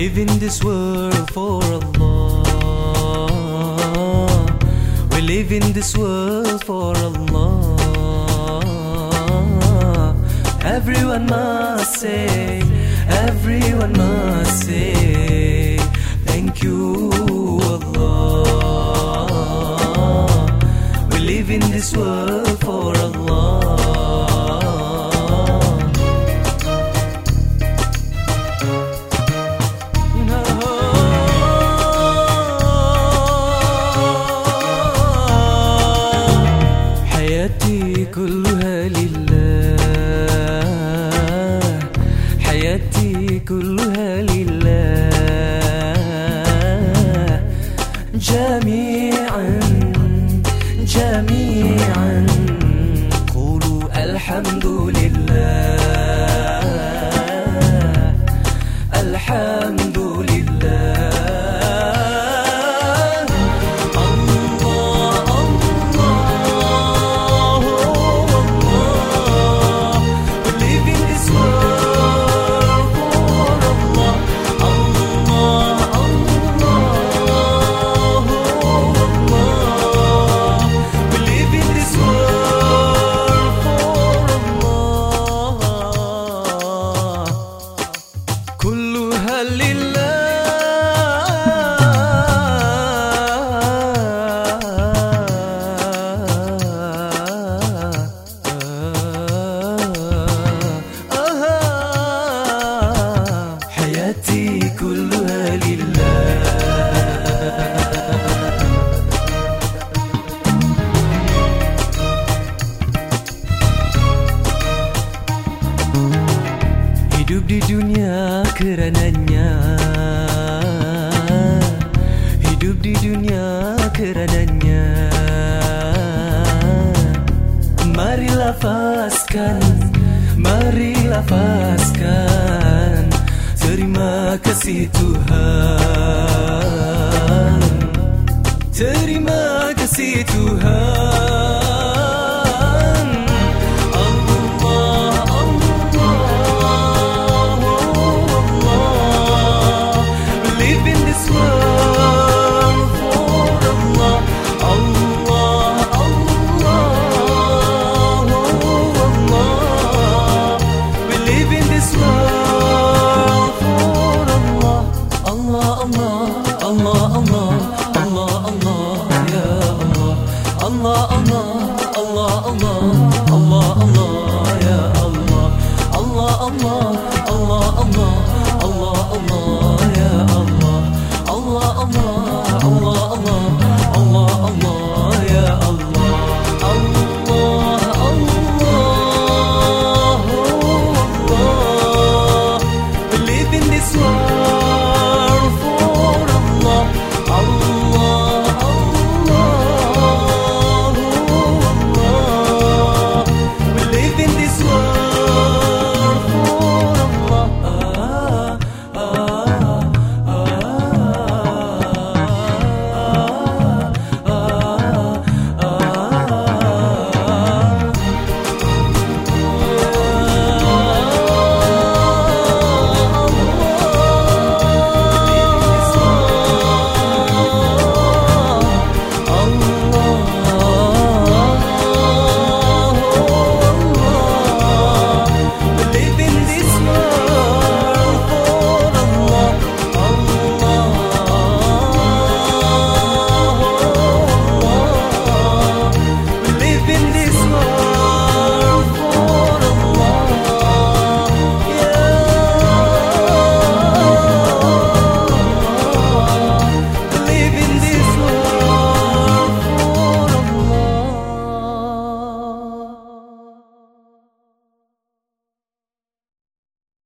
live in this world for Allah. We live in this world for Allah. Everyone must say, everyone must say. كلها لله. جميعا جميعا. قولوا الحمد لله. kerananya. Hidup di dunia kerananya. Mari lafazkan Mari lafazkan Terima kasih Tuhan. Terima kasih Tuhan.